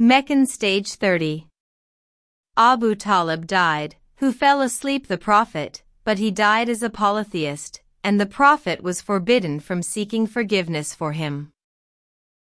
Meccan Stage 30 Abu Talib died, who fell asleep the Prophet, but he died as a polytheist, and the Prophet was forbidden from seeking forgiveness for him.